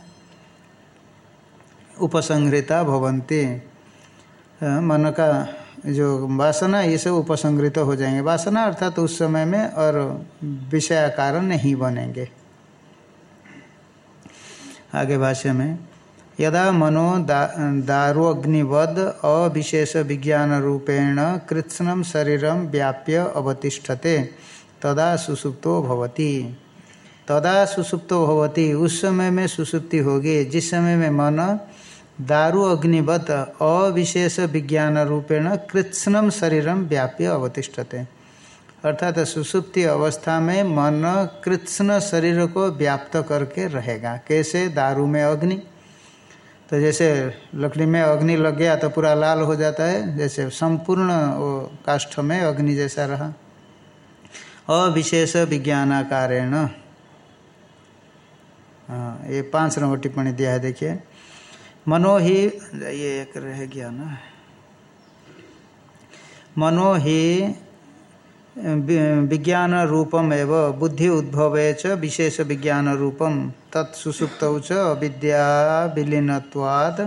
उपसंहृता भवंती। मन का जो वासना, ये सब उपसंग्रित हो जाएँगे। वासना अर्थात तो उस समय में और विषयाकार नहीं बनेंगे। आगे भाष्य में यदा मनो दा, दारोग्निवद अविशेष विज्ञान रूपेण कृत्स्नम शरीरम व्याप्य अवतिष्ठते तदा सुसुप्तो भवति। तदा सुसुप्तो भवति उस समय में सुसुप्ति होगी जिस समय में मन दारु अग्निवत अविशेष विज्ञान रूपेण कृत्स्नम शरीरम व्याप्य अवतिष्ठते। अर्थात सुसुप्ति अवस्था में मन कृत्स्न शरीर को व्याप्त करके रहेगा। कैसे? दारू में अग्नि। तो जैसे लकड़ी में अग्नि लग गया तो पूरा लाल हो जाता है, जैसे संपूर्ण वो काष्ठ में अग्नि जैसा रहा। अविशेष विज्ञानाकारेण। हाँ ये पाँच नंबर टिप्पणी दिया है, देखिए। मनो ही ये एक रह गया ना। मनो ही विज्ञान रूपम एव बुद्धि उद्भव च विशेष विज्ञान रूपम तत्सुसुप्त च अविद्या विलीनवाद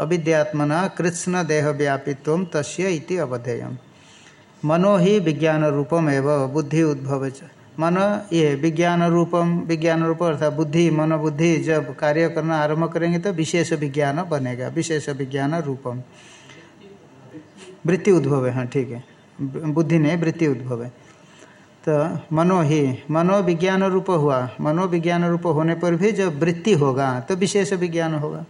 अविद्यात्मना कृष्ण देह व्यापित्व तस्य इति अवधेयम। मनो ही विज्ञान रूपम एव बुद्धि उद्भव च। मन ये विज्ञान रूपम विज्ञान रूप अर्थात बुद्धि मन जब कार्य करना आरंभ करेंगे तो विशेष विज्ञान बनेगा विशेष विज्ञान रूपम वृत्ति उद्भव है हाँ ठीक है। बुद्धि ने वृत्ति उद्भव है। तो मनो ही मनोविज्ञान रूप हुआ। मनोविज्ञान रूप होने पर भी जब वृत्ति होगा तो विशेष विज्ञान होगा।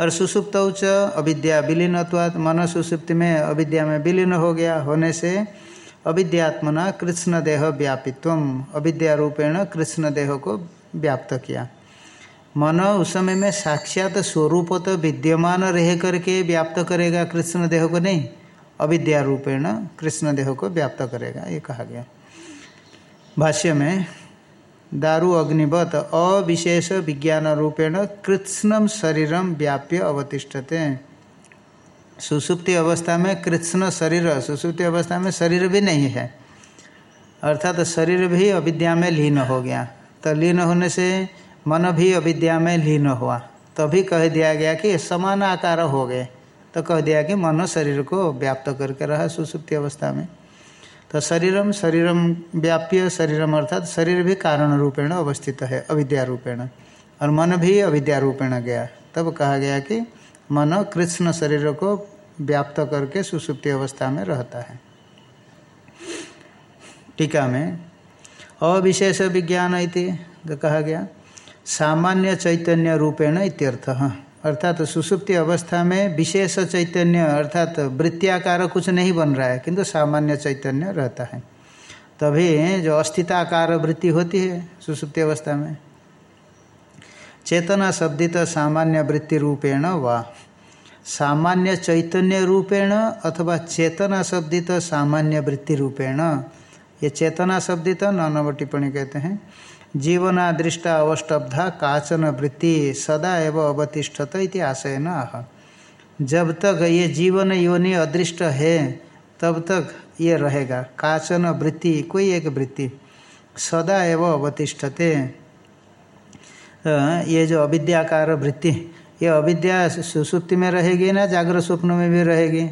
और सुसुप्त उच्च अविद्या विलीन मन सुसुप्ति में अविद्या में विलीन हो गया। होने से अविद्यात्मना कृष्ण देह व्यापित्व अविद्या रूपेण कृष्ण देह को व्याप्त किया। मन उस समय में साक्षात स्वरूप तो विद्यमान रह करके व्याप्त करेगा कृष्ण देह को नहीं? अविद्या रूपेण कृष्ण देह को व्याप्त करेगा, ये कहा गया। भाष्य में, दारु अग्निवत अविशेष विज्ञान रूपेण कृत्स्नम शरीरम व्याप्य अवतिष्ठते। सुसुप्ति अवस्था में कृष्ण शरीर, सुसुप्ति अवस्था में शरीर भी नहीं है। अर्थात तो शरीर भी अविद्या में लीन हो गया। तो लीन होने से मन भी अविद्या में लीन हुआ। तभी कह दिया गया कि समान आकार हो गए। तो कह दिया कि मन शरीर को व्याप्त करके रहा सुसुप्ति अवस्था में। तो शरीरम शरीरम व्याप्य शरीरम अर्थात शरीर भी कारण रूपेण अवस्थित है, अविद्या रूपेण। और मन भी अविद्या रूपेण गया। तब कहा गया कि मन कृष्ण शरीर को व्याप्त करके सुसुप्ति अवस्था में रहता है। टीका में अविशेष विज्ञान इति तो कहा गया। सामान्य चैतन्य रूपेण इत्यर्थ। अर्थात तो सुसुप्ति अवस्था में विशेष चैतन्य, अर्थात तो वृत्तियाकार कुछ नहीं बन रहा है, किंतु सामान्य चैतन्य रहता है। तभी जो अस्थिताकार वृत्ति होती है सुसुप्ति अवस्था में, चेतना शब्दित सामान्य वृत्ति रूपेण वा सामान्य चैतन्य रूपेण अथवा चेतना शब्दित सामान्य वृत्ति रूपेण, ये चेतना शब्दित नौ टिप्पणी कहते हैं जीवना दृष्टा अवष्टब्धा काचन वृत्ति सदा एवं अवतिष्ठत इति आशय न आह। जब तक ये जीवन योनि अदृष्ट है, तब तक ये रहेगा। काचन वृत्ति कोई एक वृत्ति सदा एवं अवतिष्ठते। ये जो अविद्याकार वृत्ति, ये अविद्या सुसुप्ति में रहेगी ना जागृत स्वप्न में भी रहेगी?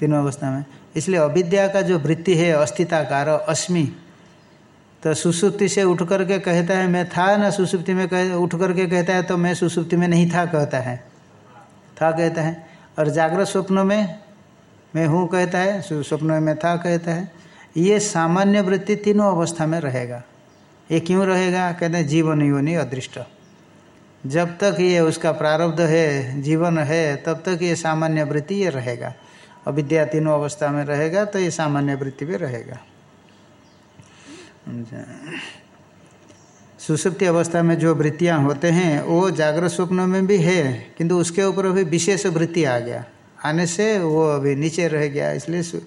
तीनों अवस्था में। इसलिए अविद्या का जो वृत्ति है, अस्थिताकार अस्मि तो सुसुप्ति से उठ करके कहता है, मैं था ना सुसुप्ति में कह, उठ करके कहता है तो मैं सुसुप्ति में नहीं था, कहता है। था कहता है। और जागृत स्वप्न में मैं हूँ, कहता है। स्वप्न में था, कहता है। ये सामान्य वृत्ति तीनों अवस्था में रहेगा। ये क्यों रहेगा? कहते हैं, जीवन योनि अदृष्ट। जब तक ये उसका प्रारब्ध है, जीवन है, तब तक ये सामान्य वृत्ति ये रहेगा। अविद्या तीनों अवस्था में रहेगा तो ये सामान्य वृत्ति भी रहेगा। सुसुप्ति अवस्था में जो वृत्तियाँ होते हैं, वो जागृत स्वप्न में भी है, किंतु उसके ऊपर अभी विशेष वृत्ति आ गया। आने से वो अभी नीचे रह गया, इसलिए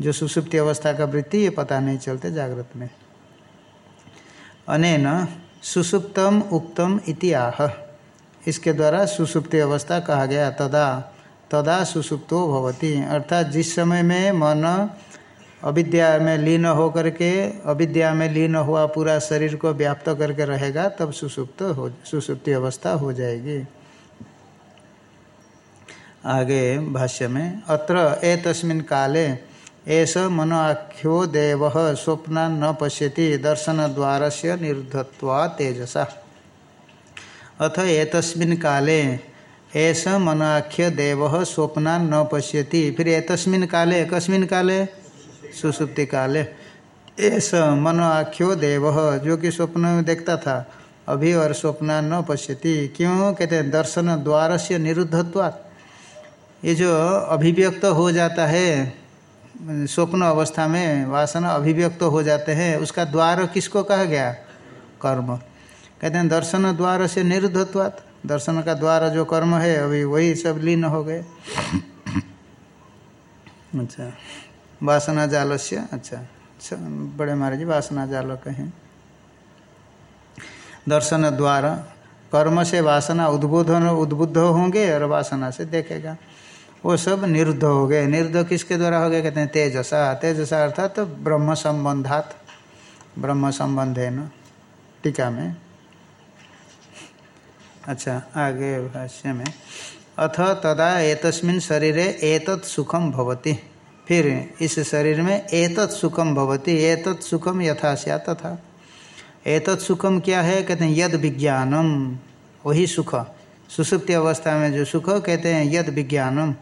जो सुसुप्ति अवस्था का वृत्ति, ये पता नहीं चलते जागृत में। अनेन सुसुप्तम उक्तम इति आह। इसके द्वारा सुसुप्ति अवस्था कहा गया, तदा तदा सुसुप्तो भवती। अर्थात जिस समय में मन अविद्या में लीन होकर के, अविद्या में लीन हुआ पूरा शरीर को व्याप्त करके रहेगा, तब सुसुप्त हो, सुसुप्ति अवस्था हो जाएगी। आगे भाष्य में, अत्र ए तस्मिन काले एस मनोआख्यो देव स्वप्ना न पश्यति दर्शन द्वार से निरुद्धत्वा तेजसा। अथ एतस्मिन् काले एस मनोआख्य देव स्वप्ना न पश्यति, फिर एतस्मिन् काले, कस्मिन् काले? सुसुप्ति काले एस मनोआख्यो देव, जो कि स्वप्न में देखता था, अभी और स्वप्न न पश्यति। क्यों? कहते हैं, दर्शन द्वार से निरुद्धत्वात्। ये जो अभिव्यक्त हो जाता है, स्वप्न अवस्था में वासना अभिव्यक्त हो जाते हैं, उसका द्वार किसको कहा गया? कर्म। कहते हैं, दर्शन द्वार से निरुद्धत्वात्। दर्शन का द्वार जो कर्म है, अभी वही सब लीन हो गए। अच्छा। वासना जाल से। अच्छा अच्छा बड़े महाराज वासना जाल कहें। दर्शन द्वार, कर्म से वासना उद्बोधन, उद्बुद्ध होंगे और वासना से देखेगा। वो सब निरुद्ध हो गए। निरुद्ध किसके द्वारा हो गए? कहते हैं तेजसा। तेजसा अर्थात तो ब्रह्म संबंधात। ब्रह्म संबंध है न? टीका में। अच्छा आगे भाष्य में। अथ तदा एतस्मिन शरीरे एतत् सुखम भवति। फिर इस शरीर में एतत् सुखम भवती, एतत् सुखम यथा तथा। एतत् सुखम क्या है? कहते हैं, यद विज्ञानम। वही सुख। सुसुप्ति अवस्था में जो सुख, कहते हैं, यद विज्ञानम।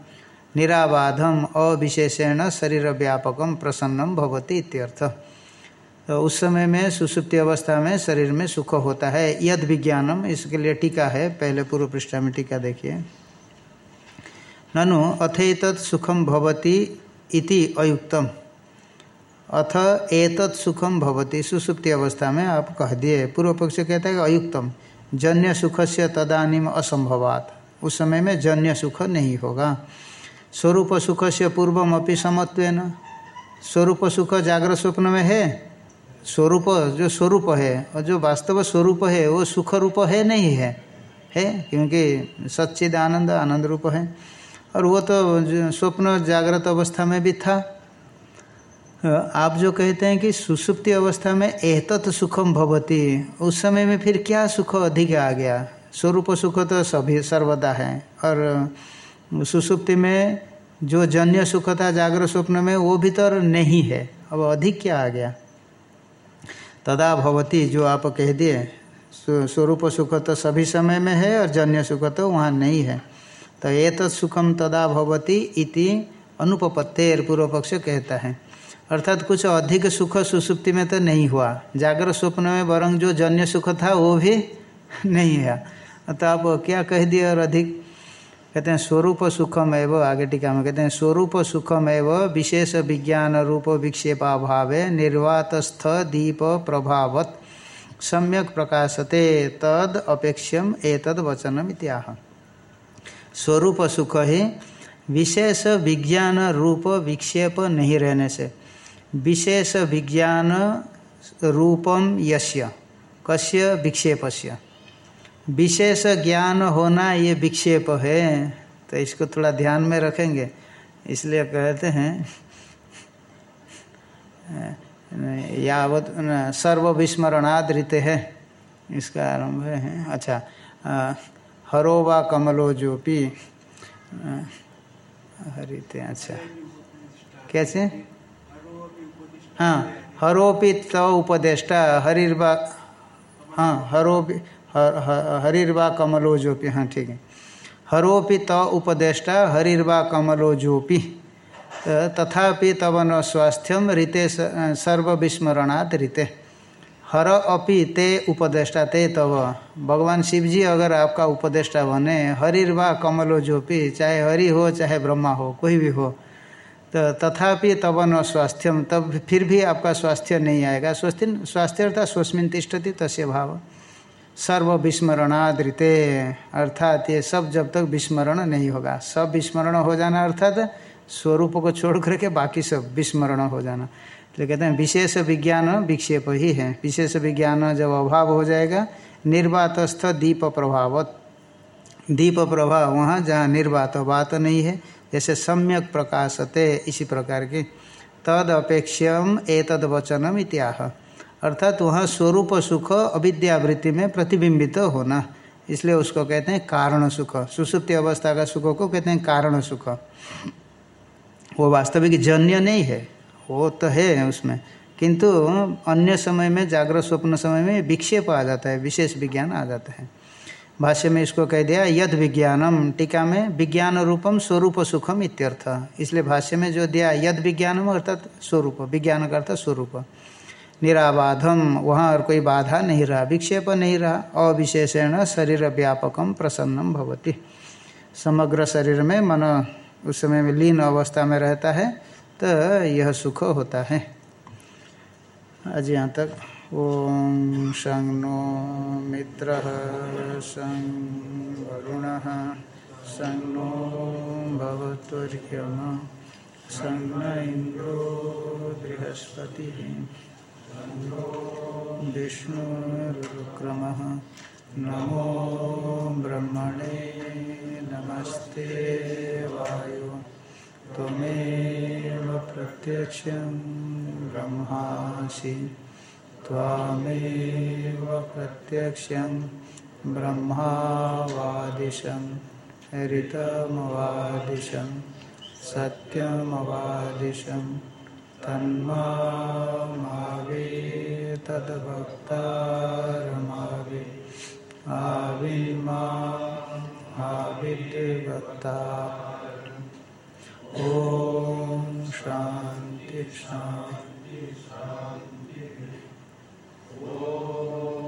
निराबाधम, अविशेषण शरीर व्यापकम प्रसन्नम भवती इत्यर्थ। तो उस समय में, सुसुप्ति अवस्था में शरीर में सुख होता है। यद विज्ञानम, इसके लिए टीका है, पहले पूर्व पृष्ठा में टीका देखिए। ननु अथ सुखम भवती इति अयुक्तम। अथ एतत् सुखम भवती, सुसुप्ति अवस्था में आप कह दिए। पूर्व पक्ष कहता है अयुक्तम। जन्य सुख से तदानीम असंभवात। उस समय में जन्य सुख नहीं होगा। स्वरूप सुख से पूर्वम अपनी समत्व स्वरूप सुख जागृत स्वप्न में है। स्वरूप जो स्वरूप है, और जो वास्तव स्वरूप है, वो सुख रूप है नहीं है। है? क्योंकि सच्चिद आनंद आनंद रूप है। और वो तो स्वप्न जागृत अवस्था में भी था। आप जो कहते हैं कि सुसुप्ति अवस्था में एतत् सुखम भवती, उस समय में फिर क्या सुख अधिक आ गया? स्वरूप सुख तो सभी सर्वदा है। और सुसुप्ति में जो जन्य सुख था, जागृत स्वप्न में, वो भीतर नहीं है। अब अधिक क्या आ गया? तदा भवती जो आप कह दिए स्वरूप सुख तो सभी समय में है और जन्य सुख तो वहाँ नहीं है। तो ये तो सुखम तदा भवती इति अनुपत्तेर पूर्व पक्ष कहता है। अर्थात कुछ अधिक सुख सुसुप्ति में तो नहीं हुआ। जागर स्वप्न में वरंग जो जन्य सुख था, वो भी नहीं है। तो आप क्या कह दिए और अधिक? कहते हैं, स्वरूप सुखम एवं, आगे टीका में कहते हैं, स्वरूप सुखम एवं, विशेष विज्ञान रूप विक्षेपाभाव, निर्वातस्थ दीप प्रभावत, सम्यक प्रकाशते, तद अपेक्षम एतद वचनम इत्याह स्वरूप सुख ही विशेष विज्ञान रूप विक्षेप नहीं रहने से। विशेष विज्ञान रूपम यश्य कस्य विक्षेपस्य। विशेष ज्ञान होना ये विक्षेप है तो इसको थोड़ा ध्यान में रखेंगे। इसलिए कहते हैं यावत सर्व विस्मरणादृत है। इसका आरंभ है अच्छा हरो व कमलो जोपी। हरिते अच्छा। कैसे? हाँ हरोपि तो उपदेष्टा, हरिर्वा हाँ हरो हरिर्वा कमलो जोपी हाँ ठीक है। हरोपि त उपदेष्टा, हरिर्वा कमलो जोपी। तथापि तब न स्वास्थ्यम रीते सर्व विस्मरणात् रीते। हर अपि ते उपदेष्टा ते तब भगवान शिव जी अगर आपका उपदेष्टा बने हरिर्वा कमलो जोपी, चाहे हरि हो, चाहे ब्रह्मा हो, कोई भी हो तो तथापि तब न स्वास्थ्यम तब फिर भी आपका स्वास्थ्य नहीं आएगा। स्वास्थ्य स्वास्थ्य अर्थात स्वस्मिन तिष्ठति तस्य भाव। सर्व विस्मरणादृते अर्थात ये सब जब तक विस्मरण नहीं होगा। सब विस्मरण हो जाना, अर्थात स्वरूप को छोड़ करके बाकी सब विस्मरण हो जाना। तो कहते हैं, विशेष विज्ञान विक्षेप ही है। विशेष विज्ञान जब अभाव हो जाएगा, निर्वातस्थ दीप प्रभाव दीप प्रभाव, वहाँ जहाँ निर्वात बात नहीं है, जैसे सम्यक प्रकाशते, इसी प्रकार की। तद अपेक्षम एतद वचनम इत्याह। अर्थात वहाँ स्वरूप सुख अविद्यावृत्ति में प्रतिबिंबित होना। इसलिए उसको कहते हैं कारण सुख। सुसुप्ति अवस्था का सुख को कहते हैं कारण सुख। वो वास्तविक जन्य नहीं है। वो तो है उसमें। किंतु अन्य समय में, जागृत स्वप्न समय में विक्षेप आ जाता है, विशेष विज्ञान आ जाता है। भाष्य में इसको कह दिया, यद विज्ञानम, टीका में विज्ञान रूपम स्वरूप सुखम इत्यर्थ। इसलिए भाष्य में जो दिया, यद विज्ञानम अर्थात स्वरूप, विज्ञान का अर्थ स्वरूप। निराबाधम, वहाँ और कोई बाधा नहीं रहा, विक्षेप नहीं रहा, अविशेषण शरीर व्यापकम प्रसन्नम भवती। समग्र शरीर में मन उस समय में लीन अवस्था में रहता है तो यह सुख होता है। आज यहाँ तक। ओम शं नो मित्र शं वरुण नो भवतुर्यम शं इंद्रो बृहस्पति विष्णुरुक्रमः नमो ब्रह्मणे नमस्ते वायु त्वमेव प्रत्यक्षं ब्रह्मासि। त्वामेव प्रत्यक्षं ब्रह्मावादिशं ऋतमवादिशं सत्यमवादिशम् तन्मावे तद्भक्तारमावे आविर्मा ओम शांति शांति शांति ओम